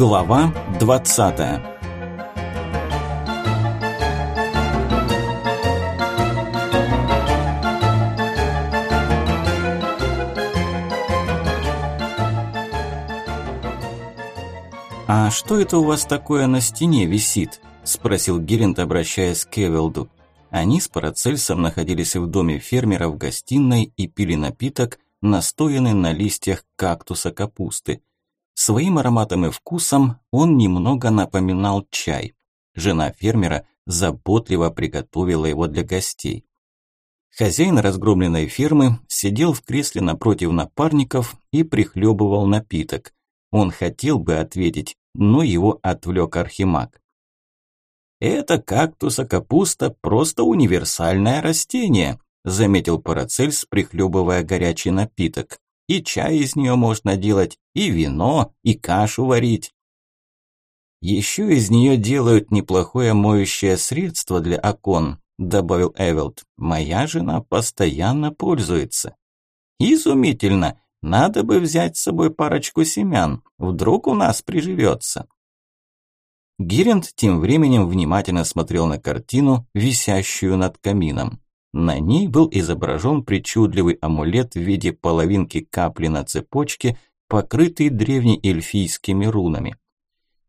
Глава 20 «А что это у вас такое на стене висит?» – спросил Геринд, обращаясь к Эвелду. Они с Парацельсом находились в доме фермера в гостиной и пили напиток, настоянный на листьях кактуса капусты. Своим ароматом и вкусом он немного напоминал чай. Жена фермера заботливо приготовила его для гостей. Хозяин разгромленной фермы сидел в кресле напротив напарников и прихлебывал напиток. Он хотел бы ответить, но его отвлек Архимаг. «Это кактуса капуста просто универсальное растение», заметил Парацельс, прихлебывая горячий напиток. И чай из нее можно делать, и вино, и кашу варить. Еще из нее делают неплохое моющее средство для окон, добавил Эвелд. Моя жена постоянно пользуется. Изумительно. Надо бы взять с собой парочку семян. Вдруг у нас приживется. Гиринд тем временем внимательно смотрел на картину, висящую над камином. На ней был изображен причудливый амулет в виде половинки капли на цепочке, покрытый древнеэльфийскими рунами.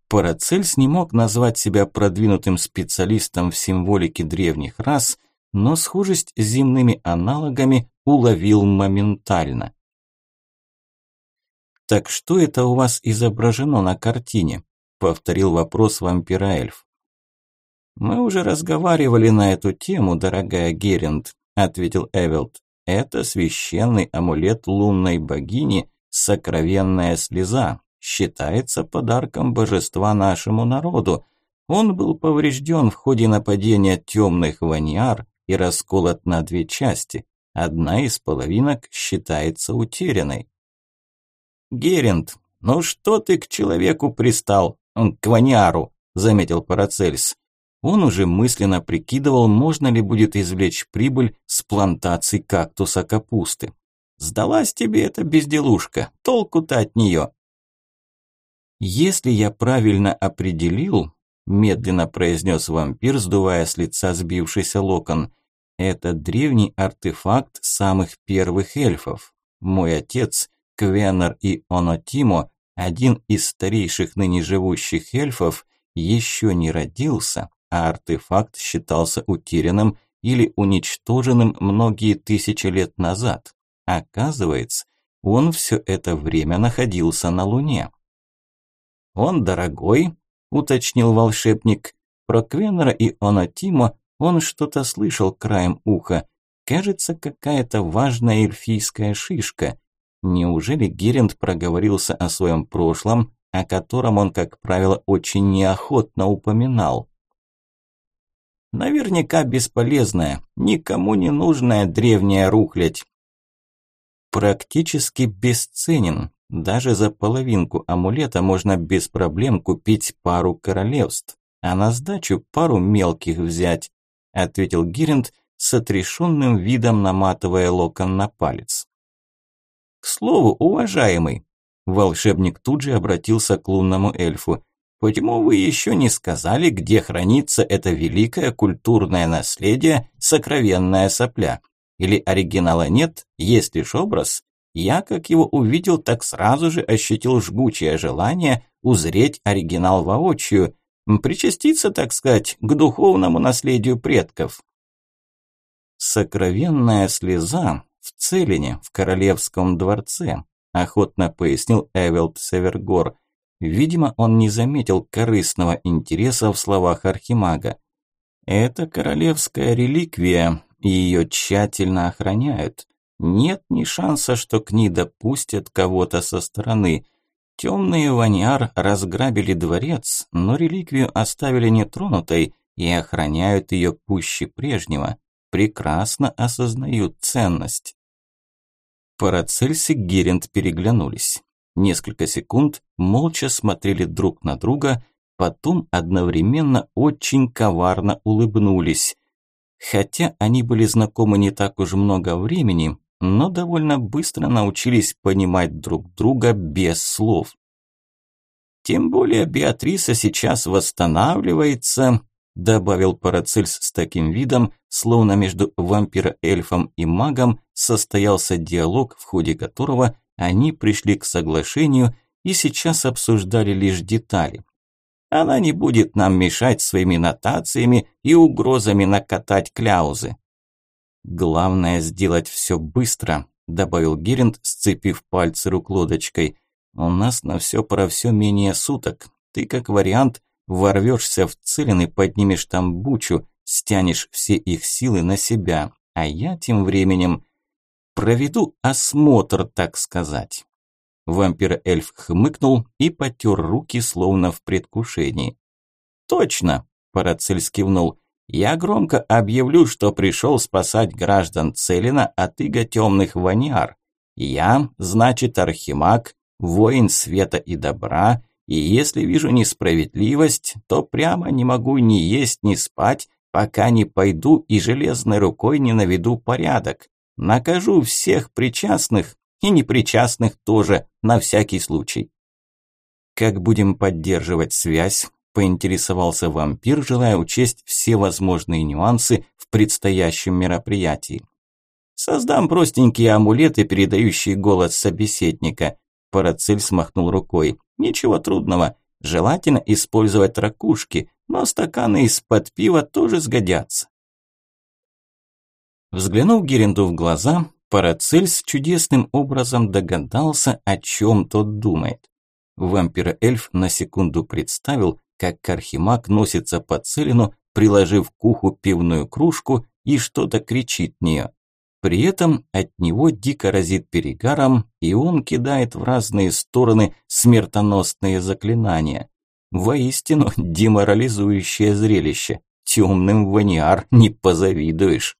Парацельс не мог назвать себя продвинутым специалистом в символике древних рас, но схожесть с земными аналогами уловил моментально. «Так что это у вас изображено на картине?» – повторил вопрос вампира-эльф. «Мы уже разговаривали на эту тему, дорогая Геринд», – ответил Эвелд. «Это священный амулет лунной богини, сокровенная слеза, считается подарком божества нашему народу. Он был поврежден в ходе нападения темных ваниар и расколот на две части. Одна из половинок считается утерянной». «Геринд, ну что ты к человеку пристал, к ваниару?» – заметил Парацельс. Он уже мысленно прикидывал, можно ли будет извлечь прибыль с плантаций кактуса капусты. «Сдалась тебе эта безделушка, толку-то от нее». «Если я правильно определил», – медленно произнес вампир, сдувая с лица сбившийся локон, – «это древний артефакт самых первых эльфов. Мой отец, Квенер и Онотимо, один из старейших ныне живущих эльфов, еще не родился, а артефакт считался утерянным или уничтоженным многие тысячи лет назад. Оказывается, он все это время находился на Луне. «Он дорогой», – уточнил волшебник. Про Квенера и Онатимо он что-то слышал краем уха. Кажется, какая-то важная эльфийская шишка. Неужели Геринд проговорился о своем прошлом, о котором он, как правило, очень неохотно упоминал? Наверняка бесполезная, никому не нужная древняя рухлядь. Практически бесценен. Даже за половинку амулета можно без проблем купить пару королевств, а на сдачу пару мелких взять, ответил Гиринд с отрешенным видом наматывая локон на палец. К слову, уважаемый, волшебник тут же обратился к лунному эльфу. Почему вы еще не сказали, где хранится это великое культурное наследие, сокровенная сопля? Или оригинала нет, есть лишь образ? Я, как его увидел, так сразу же ощутил жгучее желание узреть оригинал воочию, причаститься, так сказать, к духовному наследию предков. Сокровенная слеза в Целине, в королевском дворце, охотно пояснил Эвелд Севергор. Видимо, он не заметил корыстного интереса в словах Архимага. Это королевская реликвия, и ее тщательно охраняют. Нет ни шанса, что к ней допустят кого-то со стороны. Темные ваниар разграбили дворец, но реликвию оставили нетронутой и охраняют ее пуще прежнего. Прекрасно осознают ценность. Парацельс и Геринд переглянулись. Несколько секунд молча смотрели друг на друга, потом одновременно очень коварно улыбнулись. Хотя они были знакомы не так уж много времени, но довольно быстро научились понимать друг друга без слов. Тем более Беатриса сейчас восстанавливается, добавил Парацельс с таким видом, словно между вампиро-эльфом и магом состоялся диалог, в ходе которого они пришли к соглашению и сейчас обсуждали лишь детали. Она не будет нам мешать своими нотациями и угрозами накатать кляузы. Главное сделать все быстро, добавил Геринд, сцепив пальцы рук лодочкой. У нас на все про все менее суток. Ты как вариант ворвешься в целин и поднимешь там бучу, стянешь все их силы на себя, а я тем временем проведу осмотр, так сказать. Вампир-эльф хмыкнул и потер руки, словно в предвкушении. «Точно!» – Парацель кивнул. «Я громко объявлю, что пришел спасать граждан Целина от иго темных ваниар. Я, значит, архимаг, воин света и добра, и если вижу несправедливость, то прямо не могу ни есть, ни спать, пока не пойду и железной рукой не наведу порядок. Накажу всех причастных и непричастных тоже, на всякий случай. Как будем поддерживать связь? Поинтересовался вампир, желая учесть все возможные нюансы в предстоящем мероприятии. Создам простенькие амулеты, передающие голос собеседника. Парацель смахнул рукой. Ничего трудного. Желательно использовать ракушки, но стаканы из-под пива тоже сгодятся. Взглянув Геренду в глаза, Парацельс чудесным образом догадался, о чем тот думает. Вампир-эльф на секунду представил, как Архимаг носится по целину, приложив к уху пивную кружку и что-то кричит нее. При этом от него дико разит перегаром, и он кидает в разные стороны смертоносные заклинания. Воистину деморализующее зрелище. Темным ваниар не позавидуешь.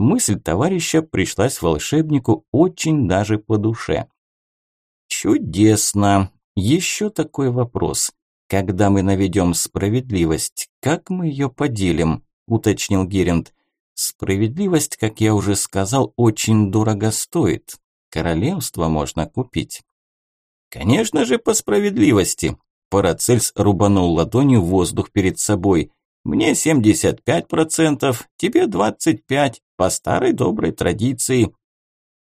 Мысль товарища пришлась волшебнику очень даже по душе. Чудесно. Еще такой вопрос. Когда мы наведем справедливость, как мы ее поделим? Уточнил Геринд. Справедливость, как я уже сказал, очень дорого стоит. Королевство можно купить. Конечно же, по справедливости. Парацельс рубанул ладонью воздух перед собой. Мне 75%, тебе 25%, по старой доброй традиции.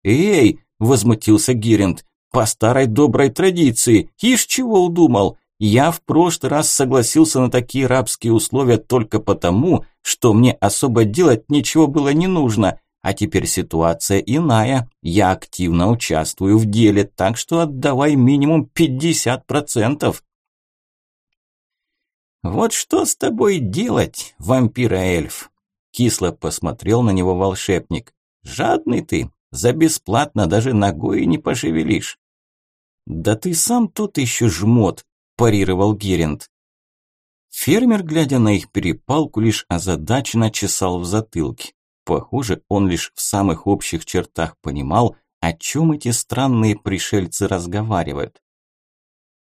«Эй!» – возмутился Гиринд. «По старой доброй традиции! Ишь чего удумал! Я в прошлый раз согласился на такие рабские условия только потому, что мне особо делать ничего было не нужно, а теперь ситуация иная. Я активно участвую в деле, так что отдавай минимум 50%. Вот что с тобой делать, вампира-эльф? Кисло посмотрел на него волшебник. Жадный ты, за бесплатно даже ногой не пошевелишь. Да ты сам тут еще жмот, парировал Геринд. Фермер, глядя на их перепалку, лишь озадаченно чесал в затылке. Похоже, он лишь в самых общих чертах понимал, о чем эти странные пришельцы разговаривают.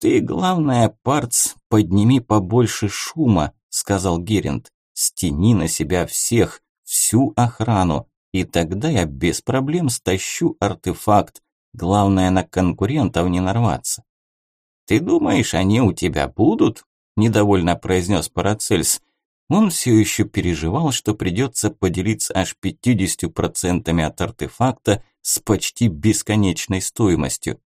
«Ты, главное, парц, подними побольше шума», – сказал Геринд. «Стяни на себя всех, всю охрану, и тогда я без проблем стащу артефакт. Главное, на конкурентов не нарваться». «Ты думаешь, они у тебя будут?» – недовольно произнес Парацельс. Он все еще переживал, что придется поделиться аж 50% от артефакта с почти бесконечной стоимостью.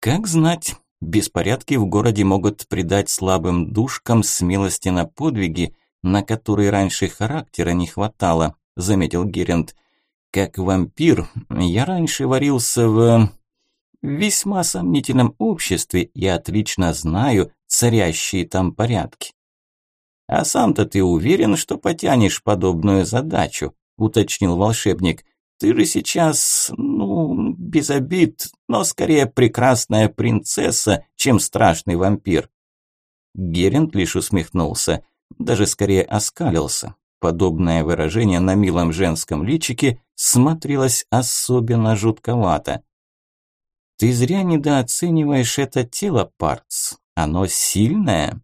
Как знать, Беспорядки в городе могут придать слабым душкам смелости на подвиги, на которые раньше характера не хватало, заметил Геринд. Как вампир, я раньше варился в весьма сомнительном обществе и отлично знаю царящие там порядки. А сам-то ты уверен, что потянешь подобную задачу, уточнил волшебник. Ты же сейчас, ну, без обид, но скорее прекрасная принцесса, чем страшный вампир. Герент лишь усмехнулся, даже скорее оскалился. Подобное выражение на милом женском личике смотрелось особенно жутковато. Ты зря недооцениваешь это тело, Парц. Оно сильное.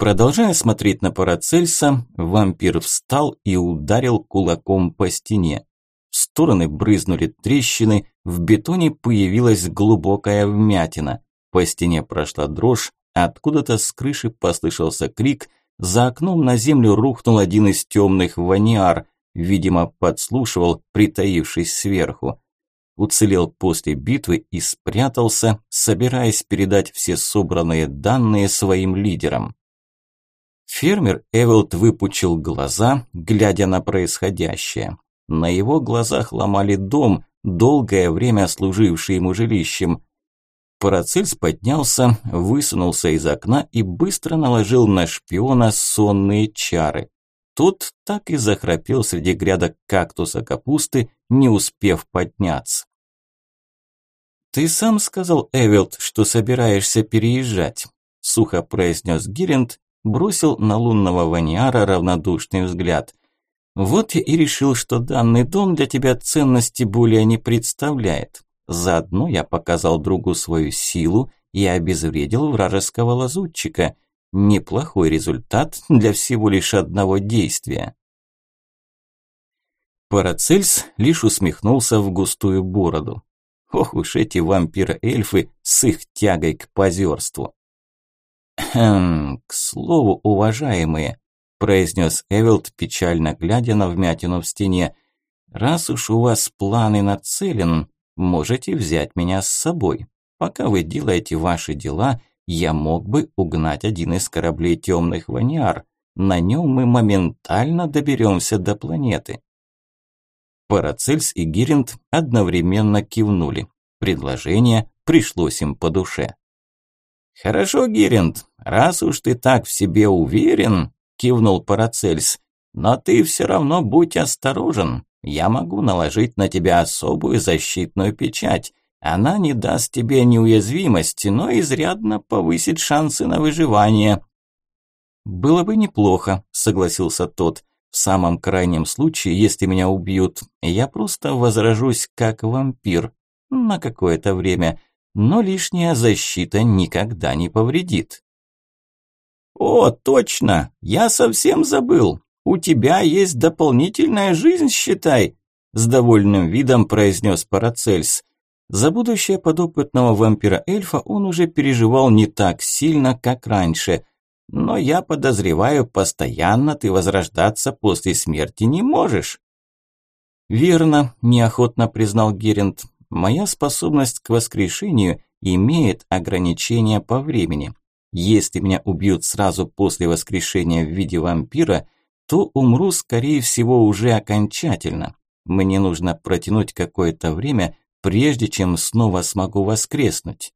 Продолжая смотреть на Парацельса, вампир встал и ударил кулаком по стене. В стороны брызнули трещины, в бетоне появилась глубокая вмятина. По стене прошла дрожь, откуда-то с крыши послышался крик, за окном на землю рухнул один из темных ваниар, видимо, подслушивал, притаившись сверху. Уцелел после битвы и спрятался, собираясь передать все собранные данные своим лидерам. Фермер Эвелт выпучил глаза, глядя на происходящее. На его глазах ломали дом, долгое время служивший ему жилищем. Парацельс поднялся, высунулся из окна и быстро наложил на шпиона сонные чары. Тот так и захрапел среди грядок кактуса капусты, не успев подняться. «Ты сам сказал, Эвелт, что собираешься переезжать», – сухо произнес Гиринд, бросил на лунного ваниара равнодушный взгляд. «Вот я и решил, что данный дом для тебя ценности более не представляет. Заодно я показал другу свою силу и обезвредил вражеского лазутчика. Неплохой результат для всего лишь одного действия». Парацельс лишь усмехнулся в густую бороду. Ох уж эти вампиры-эльфы с их тягой к позерству. «Хм, к слову, уважаемые», – произнес Эвелт, печально глядя на вмятину в стене, «раз уж у вас планы нацелен, можете взять меня с собой. Пока вы делаете ваши дела, я мог бы угнать один из кораблей темных ваниар. На нем мы моментально доберемся до планеты». Парацельс и Гиринд одновременно кивнули. Предложение пришлось им по душе. «Хорошо, Гиринд, раз уж ты так в себе уверен», – кивнул Парацельс, – «но ты все равно будь осторожен. Я могу наложить на тебя особую защитную печать. Она не даст тебе неуязвимости, но изрядно повысит шансы на выживание». «Было бы неплохо», – согласился тот. В самом крайнем случае, если меня убьют, я просто возражусь как вампир на какое-то время, но лишняя защита никогда не повредит. «О, точно! Я совсем забыл! У тебя есть дополнительная жизнь, считай!» С довольным видом произнес Парацельс. За будущее подопытного вампира-эльфа он уже переживал не так сильно, как раньше – но я подозреваю, постоянно ты возрождаться после смерти не можешь. Верно, неохотно признал Геринд. Моя способность к воскрешению имеет ограничения по времени. Если меня убьют сразу после воскрешения в виде вампира, то умру, скорее всего, уже окончательно. Мне нужно протянуть какое-то время, прежде чем снова смогу воскреснуть.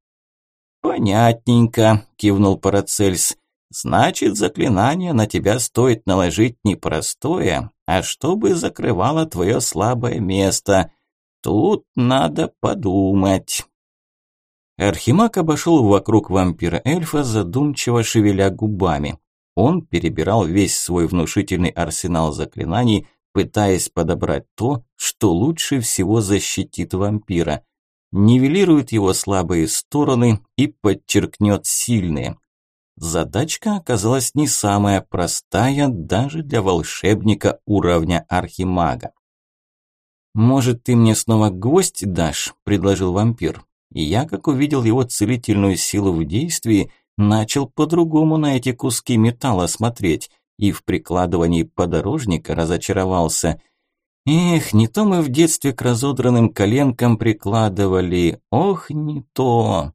«Понятненько», – кивнул Парацельс. Значит, заклинание на тебя стоит наложить не простое, а чтобы закрывало твое слабое место. Тут надо подумать. Архимаг обошел вокруг вампира-эльфа, задумчиво шевеля губами. Он перебирал весь свой внушительный арсенал заклинаний, пытаясь подобрать то, что лучше всего защитит вампира, нивелирует его слабые стороны и подчеркнет сильные. Задачка оказалась не самая простая даже для волшебника уровня архимага. «Может, ты мне снова гвоздь дашь?» – предложил вампир. И я, как увидел его целительную силу в действии, начал по-другому на эти куски металла смотреть и в прикладывании подорожника разочаровался. Эх, не то мы в детстве к разодранным коленкам прикладывали, ох, не то.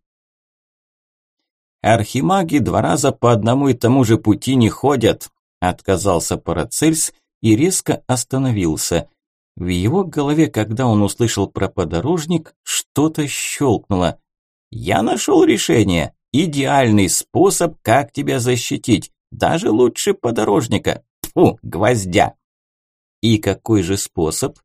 Архимаги два раза по одному и тому же пути не ходят, отказался Парацельс и резко остановился. В его голове, когда он услышал про подорожник, что-то щелкнуло. «Я нашел решение. Идеальный способ, как тебя защитить. Даже лучше подорожника. Фу, гвоздя!» «И какой же способ?»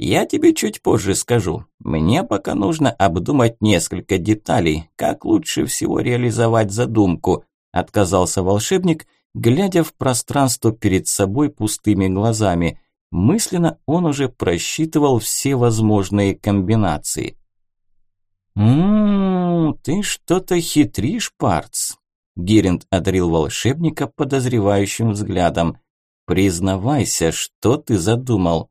Я тебе чуть позже скажу. Мне пока нужно обдумать несколько деталей, как лучше всего реализовать задумку, отказался волшебник, глядя в пространство перед собой пустыми глазами. Мысленно он уже просчитывал все возможные комбинации. «Ммм, ты что-то хитришь, Парц!» Геринд одарил волшебника подозревающим взглядом. «Признавайся, что ты задумал?»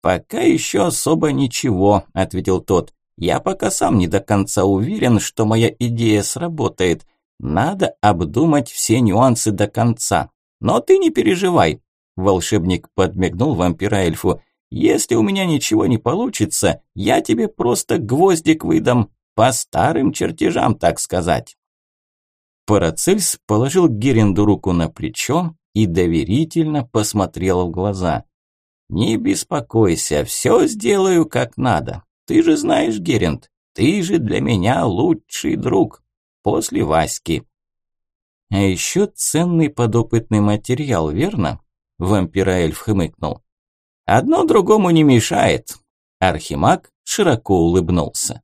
«Пока еще особо ничего», – ответил тот. Я пока сам не до конца уверен, что моя идея сработает. Надо обдумать все нюансы до конца. Но ты не переживай. Волшебник подмигнул вампира-эльфу. Если у меня ничего не получится, я тебе просто гвоздик выдам. По старым чертежам, так сказать. Парацельс положил Геренду руку на плечо и доверительно посмотрел в глаза. «Не беспокойся, все сделаю как надо. Ты же знаешь, Геринд, ты же для меня лучший друг. После Васьки». «А еще ценный подопытный материал, верно?» Вампира-эльф хмыкнул. «Одно другому не мешает». Архимаг широко улыбнулся.